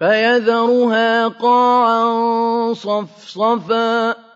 فَيَذَرُهَا قَاعًا صَفْصَفًا.